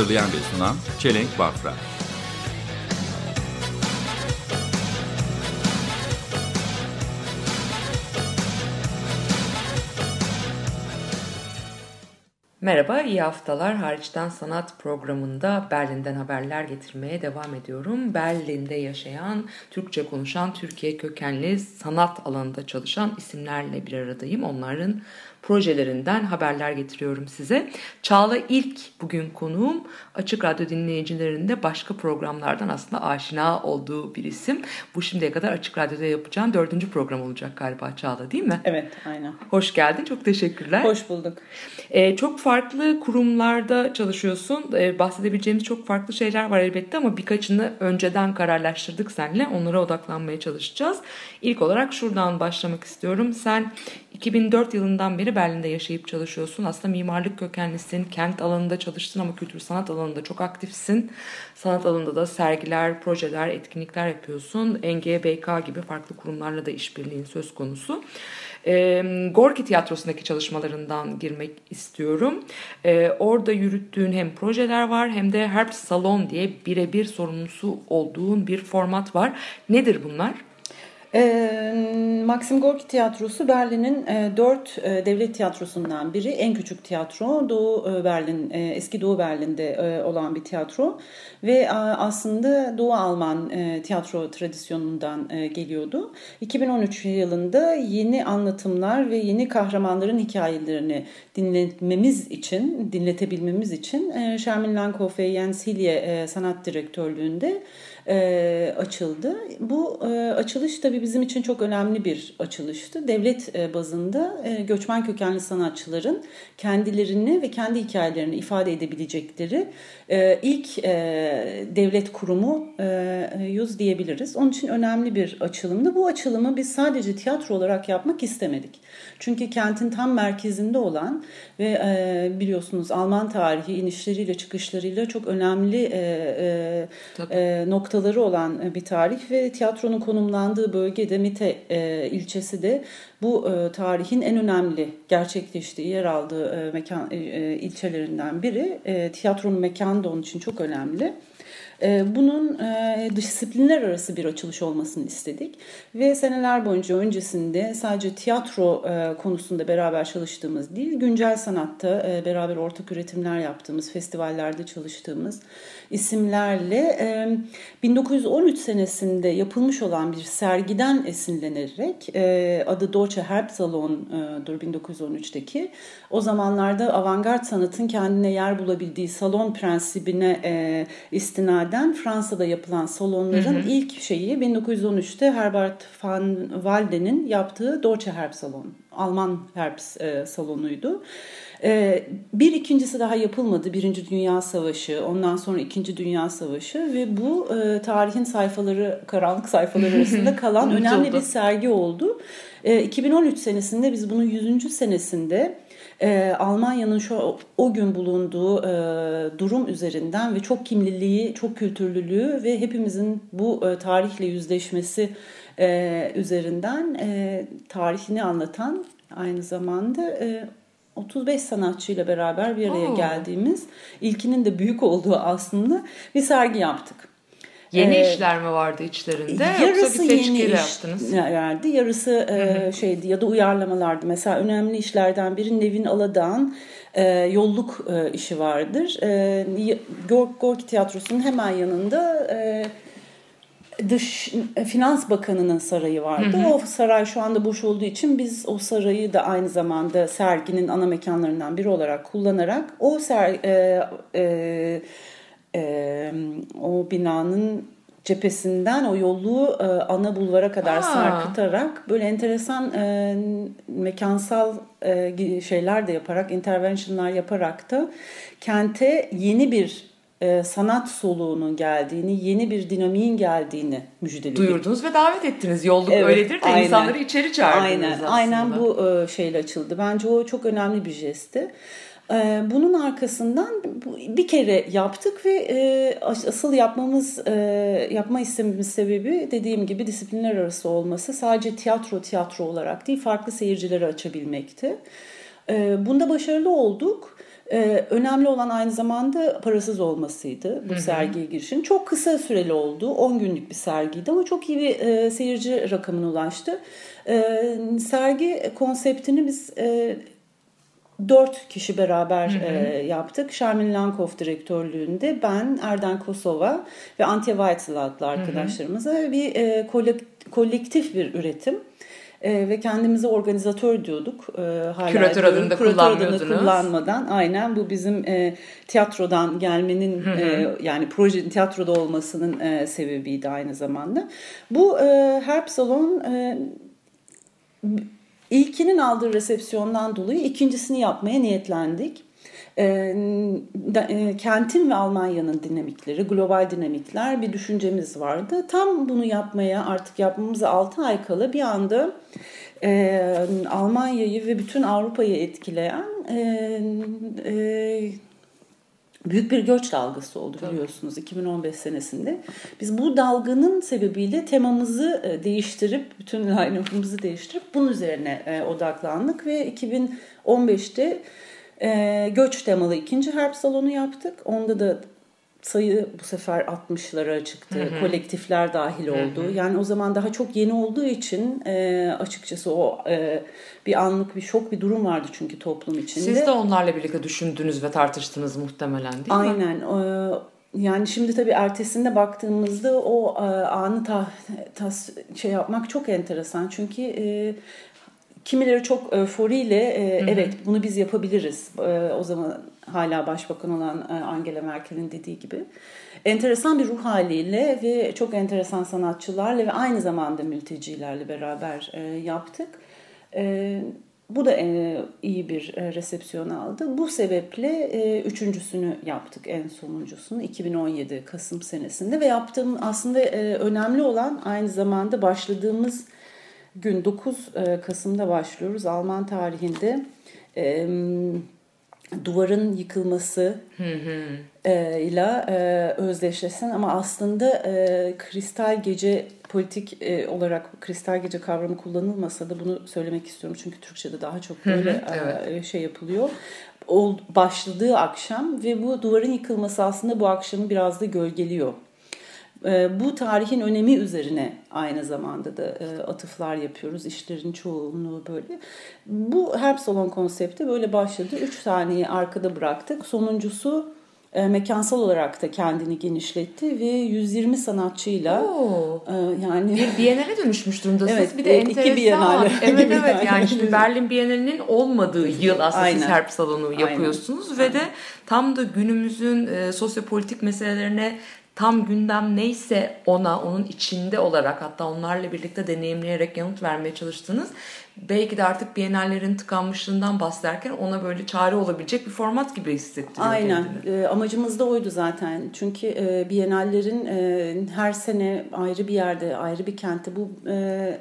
Hazırlayan ve sunan Çelenk Bafra. Merhaba, iyi haftalar. Hariçten Sanat programında Berlin'den haberler getirmeye devam ediyorum. Berlin'de yaşayan, Türkçe konuşan, Türkiye kökenli sanat alanında çalışan isimlerle bir aradayım. Onların projelerinden haberler getiriyorum size. Çağla ilk bugün konuğum Açık Radyo dinleyicilerinde başka programlardan aslında aşina olduğu bir isim. Bu şimdiye kadar Açık Radyo'da yapacağın dördüncü program olacak galiba Çağla değil mi? Evet, aynen. Hoş geldin, çok teşekkürler. Hoş bulduk. Ee, çok farklı kurumlarda çalışıyorsun. Ee, bahsedebileceğimiz çok farklı şeyler var elbette ama birkaçını önceden kararlaştırdık seninle. Onlara odaklanmaya çalışacağız. İlk olarak şuradan başlamak istiyorum. Sen 2004 yılından beri Berlin'de yaşayıp çalışıyorsun. Aslında mimarlık kökenlisin, kent alanında çalıştın ama kültür sanat alanında çok aktifsin. Sanat alanında da sergiler, projeler, etkinlikler yapıyorsun. NGBK gibi farklı kurumlarla da işbirliğin söz konusu. E, Gorki Tiyatrosu'ndaki çalışmalarından girmek istiyorum. E, orada yürüttüğün hem projeler var hem de Herb Salon diye birebir sorumlusu olduğun bir format var. Nedir bunlar? Ee, Maxim Gorki Tiyatrosu Berlin'in e, dört e, devlet tiyatrosundan biri. En küçük tiyatro Doğu e, Berlin, e, eski Doğu Berlin'de e, olan bir tiyatro. Ve e, aslında Doğu Alman e, tiyatro tradisyonundan e, geliyordu. 2013 yılında yeni anlatımlar ve yeni kahramanların hikayelerini dinletmemiz için, dinletebilmemiz için e, Shermin Lankhoff ve Jens Hilje e, sanat direktörlüğünde e, açıldı. Bu e, açılış tabii bizim için çok önemli bir açılıştı. Devlet e, bazında e, göçmen kökenli sanatçıların kendilerini ve kendi hikayelerini ifade edebilecekleri e, ilk e, devlet kurumu e, yüz diyebiliriz. Onun için önemli bir açılımdı. Bu açılımı biz sadece tiyatro olarak yapmak istemedik. Çünkü kentin tam merkezinde olan ve e, biliyorsunuz Alman tarihi inişleriyle çıkışlarıyla çok önemli e, e, e, noktaları olan bir tarih ve tiyatronun konumlandığı bölgede Mite e, ilçesi de bu e, tarihin en önemli gerçekleştiği yer aldığı e, mekan e, ilçelerinden biri. E, tiyatronun mekanı da onun için çok önemli. Bunun disiplinler arası bir açılış olmasını istedik ve seneler boyunca öncesinde sadece tiyatro konusunda beraber çalıştığımız değil, güncel sanatta beraber ortak üretimler yaptığımız, festivallerde çalıştığımız isimlerle 1913 senesinde yapılmış olan bir sergiden esinlenerek adı Deutsche Herbsalon'dur 1913'teki. O zamanlarda avantgard sanatın kendine yer bulabildiği salon prensibine istinaden Fransa'da yapılan salonların hı hı. ilk şeyi 1913'te Herbert van Walden'in yaptığı Deutsche Herbsalon. Alman Herbst salonuydu. Bir ikincisi daha yapılmadı. Birinci Dünya Savaşı, ondan sonra İkinci Dünya Savaşı ve bu tarihin sayfaları, karanlık sayfaları arasında kalan önemli bir sergi oldu. 2013 senesinde biz bunun 100. senesinde Almanya'nın şu o gün bulunduğu e, durum üzerinden ve çok kimliliği, çok kültürlülüğü ve hepimizin bu e, tarihle yüzleşmesi e, üzerinden e, tarihini anlatan aynı zamanda e, 35 sanatçıyla beraber bir araya Oo. geldiğimiz ilkinin de büyük olduğu aslında bir sergi yaptık. Yeni ee, işler mi vardı içlerinde yarısı yoksa bir seçkiyle yeni yaptınız? Yarısı yarısı e, şeydi ya da uyarlamalardı. Mesela önemli işlerden biri Nevin Aladağ'ın e, yolluk e, işi vardır. E, Gorki Tiyatrosu'nun hemen yanında e, Dış e, Finans Bakanı'nın sarayı vardı. Hı hı. O saray şu anda boş olduğu için biz o sarayı da aynı zamanda serginin ana mekanlarından biri olarak kullanarak o ser, e, e, e, o binanın cephesinden o yolu e, ana bulvara kadar Aa. sarkıtarak böyle enteresan e, mekansal e, şeyler de yaparak, interventionlar yaparak da kente yeni bir e, sanat soluğunun geldiğini, yeni bir dinamiğin geldiğini müjdeledik. Duyurdunuz ve davet ettiniz. Yolluk Evet, öyledir de aynen. insanları içeri çağırdınız Aynen, aslında. aynen bu e, şeyle açıldı. Bence o çok önemli bir jestti. E, Bunun arkasından bir kere yaptık ve e, as- asıl yapmamız e, yapma istememiz sebebi dediğim gibi disiplinler arası olması sadece tiyatro tiyatro olarak değil farklı seyircileri açabilmekti. E, Bunda başarılı olduk. E, önemli olan aynı zamanda parasız olmasıydı bu sergiye girişin. Çok kısa süreli oldu. 10 günlük bir sergiydi ama çok iyi bir e, seyirci rakamına ulaştı. E, sergi konseptini biz e, dört kişi beraber e, yaptık. Şermin Lankov direktörlüğünde ben, Erden Kosova ve Antje Weitzel adlı arkadaşlarımıza bir e, kolek- kolektif bir üretim. E, ve kendimizi organizatör diyorduk. E, hala Küratör diyorum. adını da Küratör adını kullanmadan aynen bu bizim e, tiyatrodan gelmenin e, yani projenin tiyatroda olmasının e, sebebiydi aynı zamanda. Bu e, Harp Salon e, İlkinin aldığı resepsiyondan dolayı ikincisini yapmaya niyetlendik. E, da- e, kentin ve Almanya'nın dinamikleri, global dinamikler bir düşüncemiz vardı. Tam bunu yapmaya artık yapmamıza 6 ay kala bir anda e, Almanya'yı ve bütün Avrupa'yı etkileyen e, büyük bir göç dalgası oldu biliyorsunuz 2015 senesinde. Biz bu dalganın sebebiyle temamızı e, değiştirip, bütün line-up'ımızı değiştirip bunun üzerine e, odaklandık ve 2015'te e, göç temalı ikinci harp salonu yaptık. Onda da sayı bu sefer 60'lara çıktı. Kolektifler dahil oldu. Yani o zaman daha çok yeni olduğu için e, açıkçası o e, bir anlık bir şok bir durum vardı çünkü toplum içinde. Siz de onlarla birlikte düşündünüz ve tartıştınız muhtemelen değil mi? Aynen. Yani şimdi tabii ertesinde baktığımızda o e, anı ta, tas, şey yapmak çok enteresan. Çünkü e, kimileri çok euforiyle e, evet bunu biz yapabiliriz. E, o zaman hala başbakan olan e, Angela Merkel'in dediği gibi. Enteresan bir ruh haliyle ve çok enteresan sanatçılarla ve aynı zamanda mültecilerle beraber e, yaptık. E, bu da iyi bir resepsiyon aldı. Bu sebeple üçüncüsünü yaptık en sonuncusunu 2017 Kasım senesinde ve yaptığım aslında önemli olan aynı zamanda başladığımız gün 9 e, Kasım'da başlıyoruz Alman tarihinde. E, duvarın yıkılması e, ile e, özdeşleşen ama aslında e, kristal gece politik e, olarak kristal gece kavramı kullanılmasa da bunu söylemek istiyorum çünkü Türkçe'de daha çok böyle e, evet. şey yapılıyor. O başladığı akşam ve bu duvarın yıkılması aslında bu akşamı biraz da gölgeliyor. E, bu tarihin önemi üzerine aynı zamanda da e, atıflar yapıyoruz. İşlerin çoğunluğu böyle. Bu Herb Salon konsepti böyle başladı. Üç saniye arkada bıraktık. Sonuncusu e, mekansal olarak da kendini genişletti ve 120 sanatçıyla Oo. e, yani Bir Biennale dönüşmüş durumdasınız. Evet, bir de e, iki enteresan. Biennale. Evet evet Biennale. yani şimdi Berlin Bienalinin olmadığı yıl aslında siz Aynen. Herp Salonu yapıyorsunuz ve de tam da günümüzün e, sosyopolitik meselelerine tam gündem neyse ona onun içinde olarak hatta onlarla birlikte deneyimleyerek yanıt vermeye çalıştığınız belki de artık Biennallerin tıkanmışlığından bahsederken ona böyle çare olabilecek bir format gibi hissettiriyor Aynen. kendini. E, amacımız da oydu zaten. Çünkü e, Biennallerin e, her sene ayrı bir yerde, ayrı bir kentte bu e,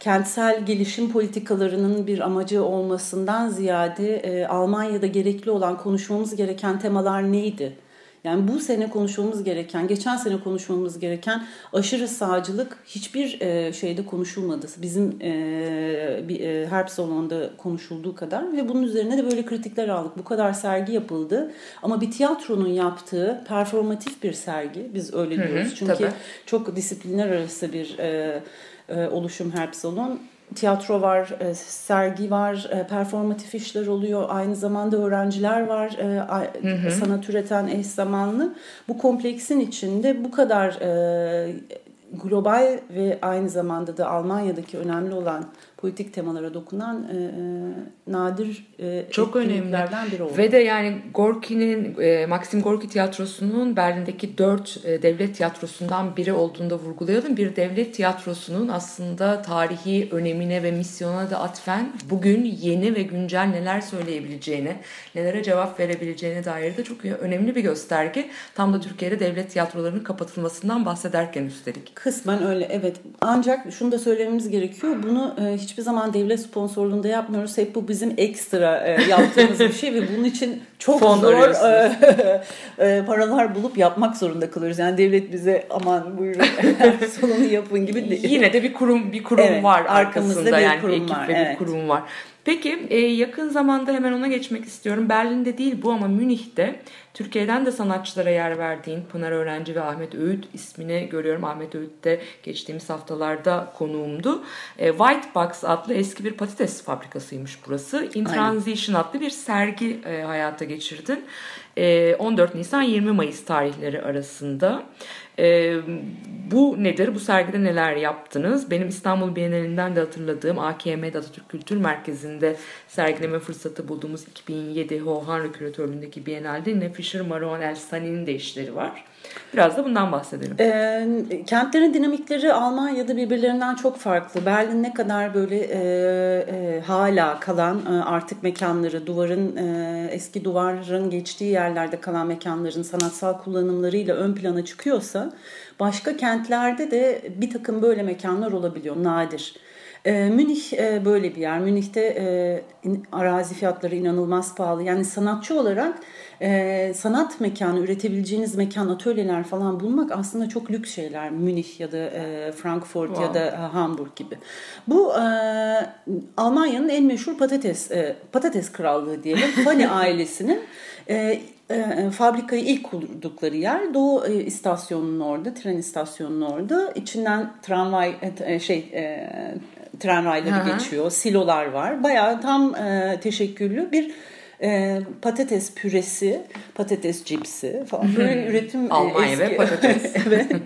kentsel gelişim politikalarının bir amacı olmasından ziyade e, Almanya'da gerekli olan konuşmamız gereken temalar neydi? Yani bu sene konuşmamız gereken, geçen sene konuşmamız gereken aşırı sağcılık hiçbir e, şeyde konuşulmadı. Bizim e, bir e, Harp Salon'da konuşulduğu kadar ve bunun üzerine de böyle kritikler aldık. Bu kadar sergi yapıldı ama bir tiyatronun yaptığı performatif bir sergi. Biz öyle diyoruz. Çünkü tabii. çok disiplinler arası bir e, e, oluşum Harp Salon. Tiyatro var, e, sergi var, e, performatif işler oluyor. Aynı zamanda öğrenciler var, e, a- sanat üreten eş zamanlı. Bu kompleksin içinde bu kadar global ve aynı zamanda da Almanya'daki önemli olan politik temalara dokunan e, e, nadir e, Çok önemli. biri oldu. Ve de yani Gorki'nin, e, Maxim Gorki tiyatrosunun Berlin'deki dört e, devlet tiyatrosundan biri olduğunu da vurgulayalım. Bir devlet tiyatrosunun aslında tarihi önemine ve misyona da atfen bugün yeni ve güncel neler söyleyebileceğine, nelere cevap verebileceğine dair de çok önemli bir gösterge. Tam da Türkiye'de devlet tiyatrolarının kapatılmasından bahsederken üstelik. Kısmen öyle evet. Ancak şunu da söylememiz gerekiyor. Bunu e, hiçbir zaman devlet sponsorluğunda yapmıyoruz. Hep bu bizim ekstra e, yaptığımız bir şey ve bunun için çok Fon zor e, e, paralar bulup yapmak zorunda kalıyoruz. Yani devlet bize aman buyurun sonunu yapın gibi değil. Yine de bir kurum bir kurum Evet, var arkamızda arkasında bir yani kurum ekip var, ve evet. bir kurum var. Peki e, yakın zamanda hemen ona geçmek istiyorum. Berlin'de değil bu ama Münih'te Türkiye'den de sanatçılara yer verdiğin Pınar Öğrenci ve Ahmet Öğüt ismini görüyorum. Ahmet Öğüt de geçtiğimiz haftalarda konuğumdu. E, White Box adlı eski bir patates fabrikasıymış burası. In Aynen. Transition adlı bir sergi e, hayata geçirdin. E, 14 Nisan 20 Mayıs tarihleri arasında. E, bu nedir? Bu sergide neler yaptınız? Benim İstanbul Bienalinden de hatırladığım AKM'de Atatürk Kültür Merkezi'nde sergileme fırsatı bulduğumuz 2007 Hohanlı küratörlüğündeki Bienalde Nine Fischer, Marouane Elsani'nin de işleri var. Biraz da bundan bahsedelim. E, kentlerin dinamikleri Almanya'da birbirlerinden çok farklı. Berlin ne kadar böyle e, e, hala kalan e, artık mekanları, duvarın e, eski duvarın geçtiği yerlerde kalan mekanların sanatsal kullanımlarıyla ön plana çıkıyorsa başka kentlerde de bir takım böyle mekanlar olabiliyor nadir. E, Münih e, böyle bir yer. Münih'te e, arazi fiyatları inanılmaz pahalı. Yani sanatçı olarak e, sanat mekanı, üretebileceğiniz mekan, atölyeler falan bulmak aslında çok lüks şeyler. Münih ya da e, Frankfurt Wow. ya da e, Hamburg gibi. Bu e, Almanya'nın en meşhur patates e, patates krallığı diyelim. Fanny ailesinin e, e, fabrikayı ilk kurdukları yer Doğu e, istasyonunun orada, tren istasyonunun orada. İçinden tramvay e, şey e, tren rayları hı. geçiyor, silolar var. Bayağı tam e, teşekküllü bir e, patates püresi, patates cipsi falan böyle üretim e, Almanya ve patates. evet.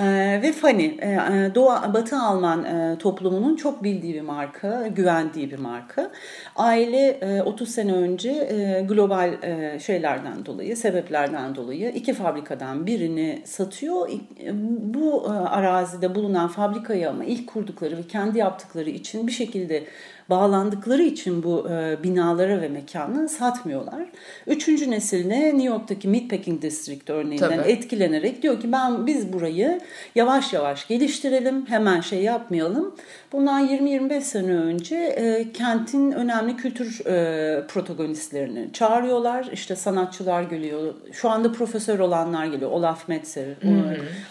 E, ve Fanny, e, e, Doğu, Batı Alman e, toplumunun çok bildiği bir marka, güvendiği bir marka. Aile e, 30 sene önce e, global e, şeylerden dolayı, sebeplerden dolayı iki fabrikadan birini satıyor. E, Bu e, arazide bulunan fabrikayı ama ilk kurdukları ve kendi yaptıkları için bir şekilde bağlandıkları için bu e, binalara ve mekana satmıyorlar. Üçüncü nesilde New York'taki Meatpacking District örneğinden Tabii. etkilenerek diyor ki ben biz burayı yavaş yavaş geliştirelim hemen şey yapmayalım. Bundan 20-25 sene önce e, kentin önemli kültür e, protagonistlerini çağırıyorlar. İşte sanatçılar geliyor. Şu anda profesör olanlar geliyor. Olaf Metzer.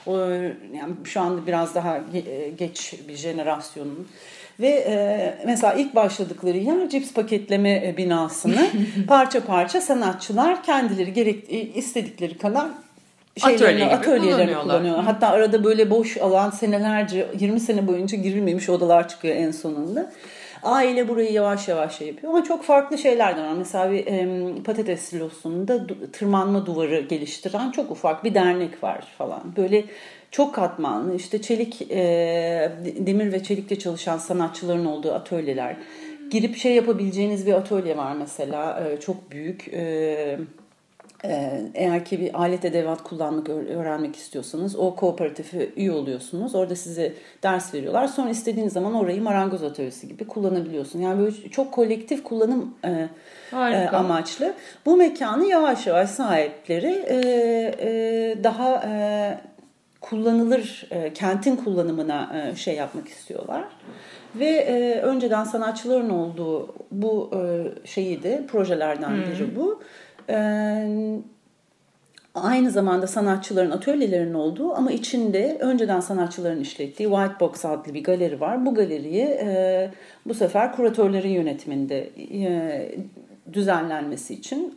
O, o, yani şu anda biraz daha e, geç bir jenerasyonun. Ve e, mesela ilk başladıkları yer cips paketleme e, binasını parça parça sanatçılar kendileri gerek e, istedikleri kadar Atölye gibi atölyelerini kullanıyorlar. Hatta arada böyle boş alan senelerce 20 sene boyunca girilmemiş odalar çıkıyor en sonunda. Aile burayı yavaş yavaş şey yapıyor ama çok farklı şeyler de var. Mesela bir em, patates silosunda tırmanma duvarı geliştiren çok ufak bir dernek var falan. Böyle çok katmanlı işte çelik e, demir ve çelikle çalışan sanatçıların olduğu atölyeler. Girip şey yapabileceğiniz bir atölye var mesela e, çok büyük. E, Eğer ki bir alet edevat kullanmak öğ- öğrenmek istiyorsanız o kooperatife üye oluyorsunuz. Orada size ders veriyorlar. Sonra istediğiniz zaman orayı marangoz atölyesi gibi kullanabiliyorsun. Yani böyle çok kolektif kullanım e, Harika. e, amaçlı. Bu mekanı yavaş yavaş sahipleri e, daha kullanılır kentin kullanımına şey yapmak istiyorlar. Ve e, önceden sanatçıların olduğu bu e, şeyi de projelerden biri bu. E, aynı zamanda sanatçıların atölyelerinin olduğu ama içinde önceden sanatçıların işlettiği White Box adlı bir galeri var. Bu galeriyi e, bu sefer kuratörlerin yönetiminde e, düzenlenmesi için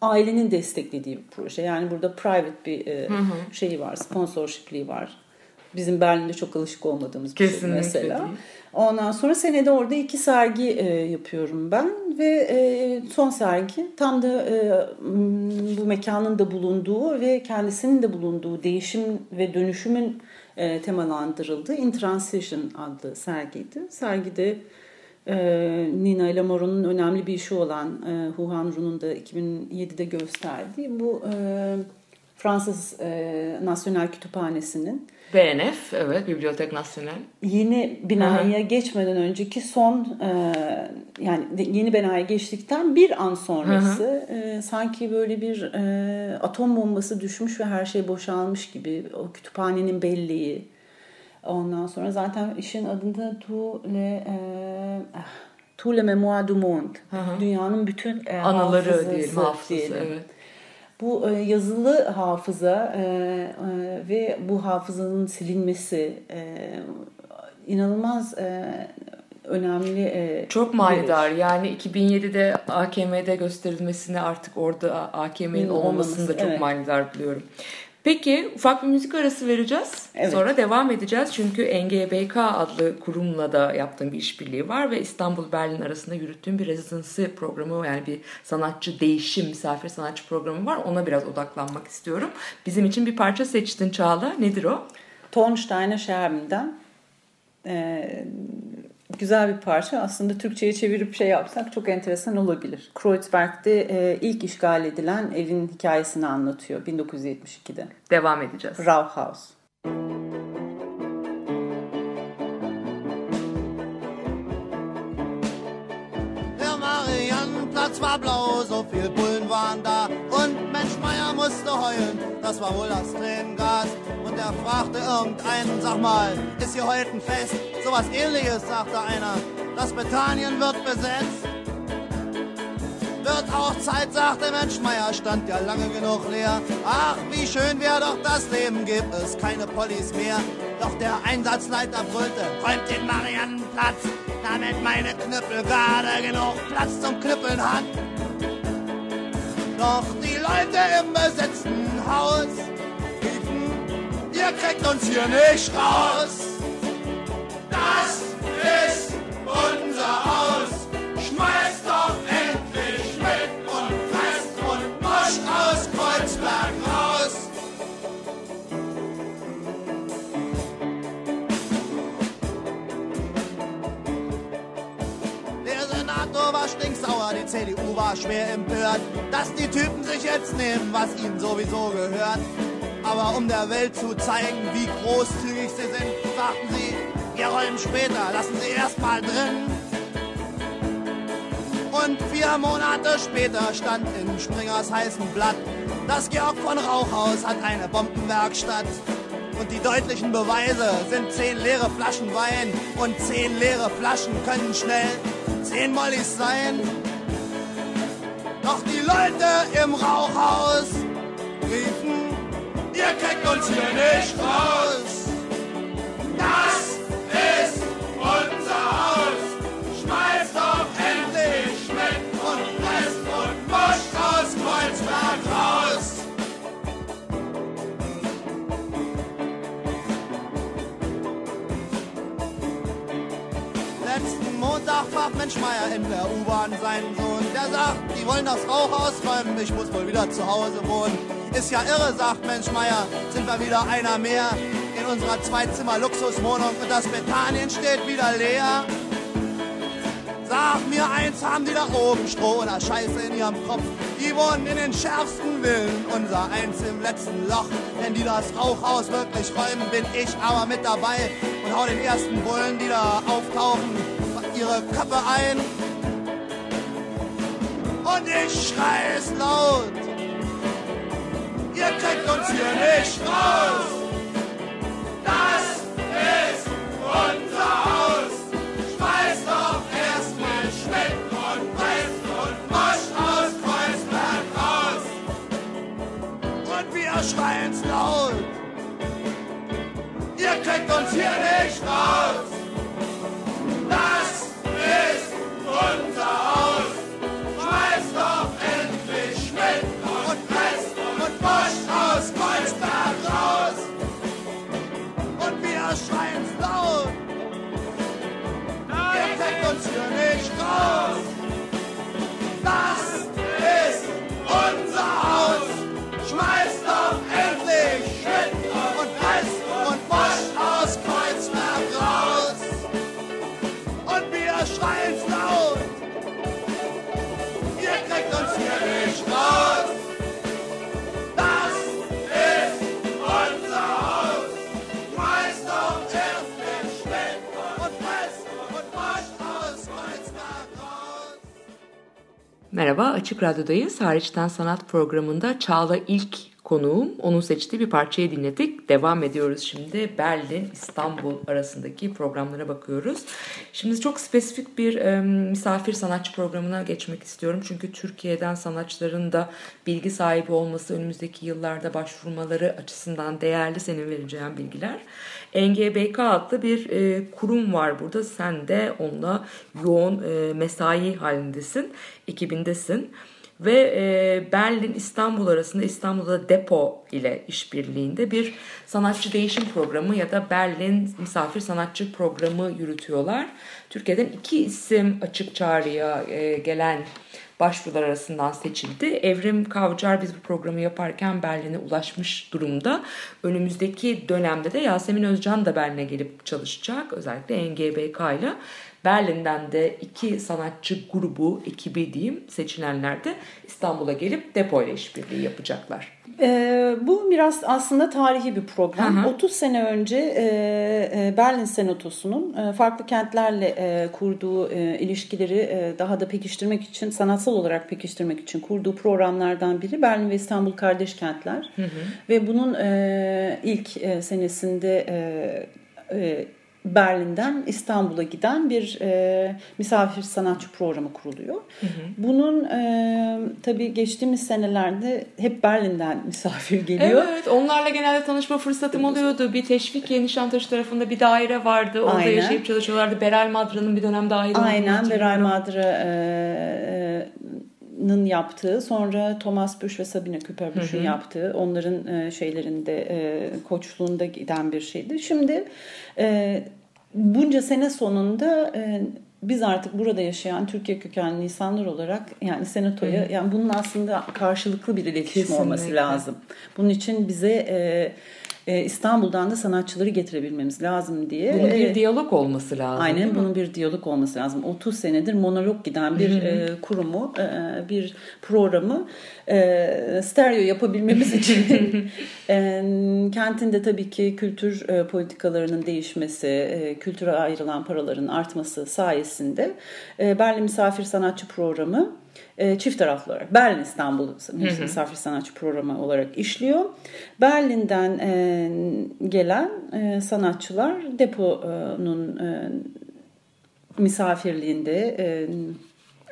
ailenin desteklediği bir proje. Yani burada private bir e, şeyi var, sponsorshipliği var. Bizim Berlin'de çok alışık olmadığımız bir şey Kesinlikle mesela. değil. Ondan sonra senede orada iki sergi e, yapıyorum ben ve e, son sergi tam da e, bu mekanın da bulunduğu ve kendisinin de bulunduğu değişim ve dönüşümün e, temalandırıldığı In Transition adlı sergiydi. Sergide e, Nina Lamour'un önemli bir işi olan e, Huhan Run'un da 2007'de gösterdiği bu e, Fransız e, Nasyonel Kütüphanesi'nin BNF, evet Bibliotek Nasyonel. yeni binaya geçmeden önceki son e, yani yeni binaya geçtikten bir an sonrası e, sanki böyle bir e, atom bombası düşmüş ve her şey boşalmış gibi o kütüphanenin belleği ondan sonra zaten işin adında tout le e, tout le mémoire du monde dünyanın bütün e, Anaları hafızası diyelim, hafızası. diyelim. Evet. Bu e, yazılı hafıza e, e, ve bu hafızanın silinmesi inanılmaz önemli. Çok manidar. Yani 2007'de AKM'de gösterilmesini artık orada AKM'nin olmasını da çok evet. manidar buluyorum. Peki ufak bir müzik arası vereceğiz. Evet. Sonra devam edeceğiz. Çünkü NGBK adlı kurumla da yaptığım bir işbirliği var ve İstanbul Berlin arasında yürüttüğüm bir residency programı yani bir sanatçı değişim misafir sanatçı programı var. Ona biraz odaklanmak istiyorum. Bizim için bir parça seçtin Çağla. Nedir o? Tornsteiner Scherben'den e, güzel bir parça. Aslında Türkçe'ye çevirip şey yapsak çok enteresan olabilir. Kreuzberg'de e, ilk işgal edilen evin hikayesini anlatıyor 1972'de. Devam edeceğiz. Rauhaus. Mariannenplatz war blau, so viel Bullen waren da. Und Mensch Meier musste heulen, das war wohl das Tränengas. Und er fragte irgendeinen, sag mal, ist hier heute ein Fest? Sowas ähnliches, sagte einer. Das Bethanien wird besetzt. Wird auch Zeit, sagte Mensch Meier, stand ja lange genug leer. Ach, wie schön wäre doch das Leben, gibt es keine Pollis mehr. Doch der Einsatzleiter brüllte, räumt den Mariannenplatz, damit meine Knüppel gerade genug Platz zum Knüppeln hat. Doch die Leute im besetzten Haus riefen, ihr kriegt uns hier nicht raus. Schwer empört, dass die Typen sich jetzt nehmen, was ihnen sowieso gehört. Aber um der Welt zu zeigen, wie großzügig sie sind, sagten sie, wir räumen später, lassen sie erst mal drin. Und vier Monate später stand in Springers heißem Blatt, das Georg von Rauchhaus hat eine Bombenwerkstatt. Und die deutlichen Beweise sind zehn leere Flaschen Wein und zehn leere Flaschen können schnell zehn Mollis sein. Doch die Leute im Rauchhaus riefen, ihr kriegt uns hier nicht raus. Fragt Mensch Meier in der U-Bahn seinen Sohn. Der sagt, die wollen das Rauch ausräumen, ich muss wohl wieder zu Hause wohnen. Ist ja irre, sagt Mensch Meier, sind wir wieder einer mehr in unserer Zweizimmer-Luxuswohnung und das Bethanien steht wieder leer. Sag mir eins, haben die da oben Stroh oder Scheiße in ihrem Kopf? Die wohnen in den schärfsten Villen, unser eins im letzten Loch. Wenn die das Rauchhaus wirklich räumen, bin ich aber mit dabei und hau den ersten Bullen, die da auftauchen, ihre Köpfe ein. Und ich schrei es laut. Ihr kriegt uns hier nicht raus. Das ist unser Haus. Schmeißt doch erstmal Schmidt und Brest und Mosch aus Kreuzberg raus. Und wir schreien's laut. Ihr kriegt uns hier nicht raus. Merhaba, Açık Radyo'dayız. Hariçten Sanat programında Çağla ilk konuğum. Onun seçtiği bir parçayı dinledik. Devam ediyoruz şimdi. Berlin, İstanbul arasındaki programlara bakıyoruz. Şimdi çok spesifik bir e, misafir sanatçı programına geçmek istiyorum. Çünkü Türkiye'den sanatçıların da bilgi sahibi olması, önümüzdeki yıllarda başvurmaları açısından değerli senin vereceğin bilgiler. NGBK adlı bir e, kurum var burada. Sen de onunla yoğun e, mesai halindesin, ekibindesin. Ve e, Berlin İstanbul arasında İstanbul'da Depo ile işbirliğinde bir sanatçı değişim programı ya da Berlin misafir sanatçı programı yürütüyorlar. Türkiye'den iki isim açık çağrıya e, gelen başvurular arasından seçildi. Evrim Kavcar biz bu programı yaparken Berlin'e ulaşmış durumda. Önümüzdeki dönemde de Yasemin Özcan da Berlin'e gelip çalışacak. Özellikle NGBK ile. Berlin'den de iki sanatçı grubu, ekibi diyeyim seçilenler de İstanbul'a gelip depo ile işbirliği yapacaklar. Ee, bu biraz aslında tarihi bir program. Hı hı. 30 sene önce e, e, Berlin Senatosu'nun e, farklı kentlerle e, kurduğu e, ilişkileri e, daha da pekiştirmek için, sanatsal olarak pekiştirmek için kurduğu programlardan biri Berlin ve İstanbul Kardeş Kentler. Ve bunun e, ilk e, senesinde e, e, Berlin'den İstanbul'a giden bir e, misafir sanatçı programı kuruluyor. Bunun e, tabii geçtiğimiz senelerde hep Berlin'den misafir geliyor. Evet, onlarla genelde tanışma fırsatım oluyordu. Bir teşvikiye Nişantaşı tarafında bir daire vardı. Orada Aynen. yaşayıp çalışıyorlardı. Beral Madra'nın bir dönem olduğunu Aynen Beray hatırlıyorum. Madra'nın yaptığı sonra Thomas Büsch ve Sabine Küpperbüsch'ün yaptığı onların e, şeylerinde e, koçluğunda giden bir şeydi. Şimdi e, bunca sene sonunda e, biz artık burada yaşayan Türkiye kökenli insanlar olarak yani senatoya yani bunun aslında karşılıklı bir iletişim Kesinlikle. olması lazım. Bunun için bize e, e, İstanbul'dan da sanatçıları getirebilmemiz lazım diye. Bunun bir diyalog olması lazım. Aynen bunun bir diyalog olması lazım. 30 senedir monolog giden bir e, kurumu, e, bir programı e, stereo yapabilmemiz için kentin de tabii ki kültür politikalarının değişmesi, kültüre ayrılan paraların artması sayesinde Berlin Misafir Sanatçı Programı çift taraflı olarak Berlin İstanbul Misafir Sanatçı Programı olarak işliyor. Berlin'den gelen sanatçılar deponun misafirliğinde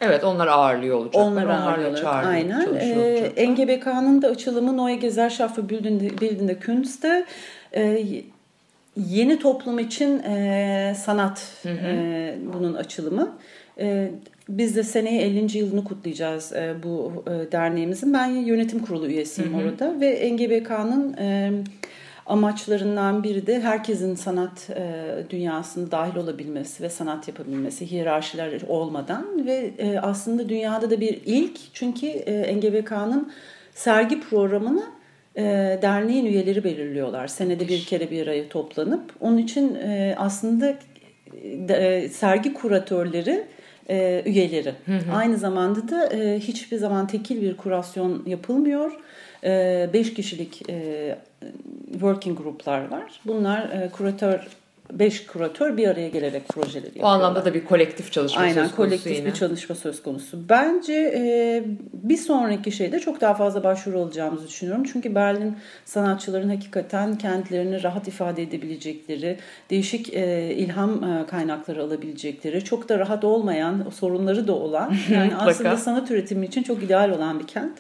Evet, onlar ağırlıyor Onlarla ağırlıyorlar. çağrı- Aynen. E, olacaklar. NGBK'nın da açılımı Neue Gesellschaft für Bildende, Bildende Künste e, yeni toplum için e, sanat e, bunun açılımı. E, biz de seneye 50. yılını kutlayacağız e, bu e, derneğimizin. Ben yönetim kurulu üyesiyim orada ve NGBK'nın e, amaçlarından biri de herkesin sanat e, dünyasına dahil olabilmesi ve sanat yapabilmesi, hiyerarşiler olmadan ve e, aslında dünyada da bir ilk çünkü e, NGBK'nın sergi programını e, derneğin üyeleri belirliyorlar. Senede bir kere bir araya toplanıp. Onun için e, aslında e, sergi kuratörleri e, üyeleri. Aynı zamanda da e, hiçbir zaman tekil bir kurasyon yapılmıyor. E, beş kişilik e, working gruplar var. Bunlar e, kuratör, beş kuratör bir araya gelerek projeleri O yapıyorlar. anlamda da bir kolektif çalışma Aynen söz konusu kolektif yine. bir çalışma söz konusu. Bence e, bir sonraki şeyde çok daha fazla başvuru alacağımızı düşünüyorum. Çünkü Berlin sanatçıların hakikaten kendilerini rahat ifade edebilecekleri, değişik e, ilham e, kaynakları alabilecekleri, çok da rahat olmayan, sorunları da olan, yani aslında sanat üretimi için çok ideal olan bir kent.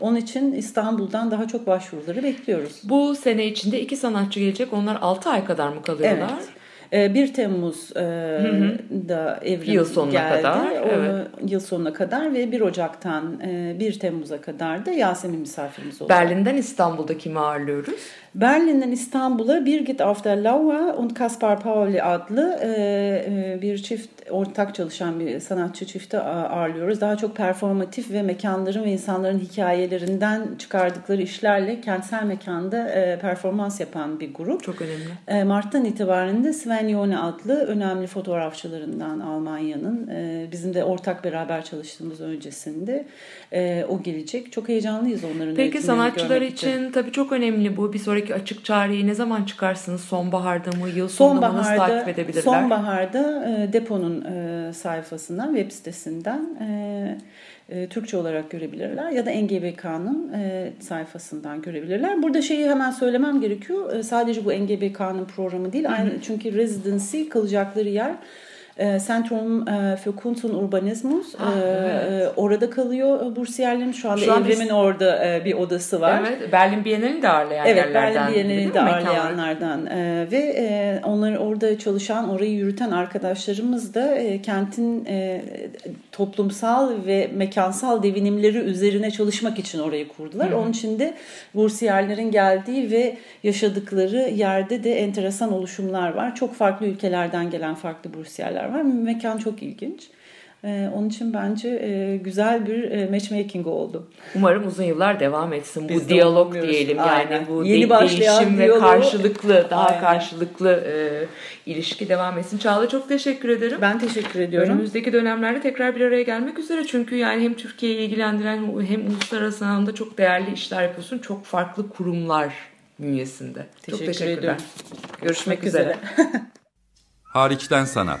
Onun için İstanbul'dan daha çok başvuruları bekliyoruz. Bu sene içinde iki sanatçı gelecek. Onlar 6 ay kadar mı kalıyorlar? Evet. Ee, 1 Temmuz e, da evrim Yıl sonuna geldi. kadar, evet. Yıl sonuna kadar ve 1 Ocak'tan e, 1 Temmuz'a kadar da Yasemin misafirimiz olacak. Berlin'den İstanbul'da kimi ağırlıyoruz? Berlin'den İstanbul'a Birgit auf der Lauer und Kaspar Pauli adlı e, e, bir çift ortak çalışan bir sanatçı çifti ağırlıyoruz. Daha çok performatif ve mekanların ve insanların hikayelerinden çıkardıkları işlerle kentsel mekanda e, performans yapan bir grup. Çok önemli. Mart'tan itibaren de Sven Jone adlı önemli fotoğrafçılarından Almanya'nın bizim de ortak beraber çalıştığımız öncesinde o gelecek. Çok heyecanlıyız onların Peki sanatçılar için tabii çok önemli bu. Bir sonraki sonraki açık çağrıyı ne zaman çıkarsınız? Sonbaharda mı? Yıl sonunda mı? Nasıl takip edebilirler? Sonbaharda e, deponun e, sayfasından, web sitesinden e, e, Türkçe olarak görebilirler ya da NGBK'nın e, sayfasından görebilirler. Burada şeyi hemen söylemem gerekiyor. E, sadece bu NGBK'nın programı değil. Aynı çünkü residency kalacakları yer Centrum e, für Kunst und Urbanismus Ah, e, evet. e, orada kalıyor bursiyerlerin. Şu anda Şu anda Evrim'in biz- orada e, bir odası var. Evet, Berlin Bienalini de ağırlayan Evet, yerlerden. Berlin Bienalini de ağırlayanlardan Ee, ve onları orada çalışan, orayı yürüten arkadaşlarımız da kentin toplumsal ve mekansal devinimleri üzerine çalışmak için orayı kurdular. Onun için de bursiyerlerin geldiği ve yaşadıkları yerde de enteresan oluşumlar var. Çok farklı ülkelerden gelen farklı bursiyerler var. Mekan çok ilginç. Ee, onun için bence e, güzel bir e, matchmaking oldu. Umarım uzun yıllar devam etsin Biz bu de diyalog umuyoruz. diyelim. Aynen. Yani bu Yeni de- değişim ve diyaloğu- karşılıklı, daha Aynen. karşılıklı e, ilişki devam etsin. Çağla çok teşekkür ederim. Ben teşekkür ediyorum. Önümüzdeki dönemlerde tekrar bir araya gelmek üzere. Çünkü yani hem Türkiye'yi ilgilendiren hem uluslararası anlamda çok değerli işler yapıyorsun. Çok farklı kurumlar bünyesinde. çok Teşekkür teşekkürler. ediyorum. Görüşmek üzere. Hariçten sanat.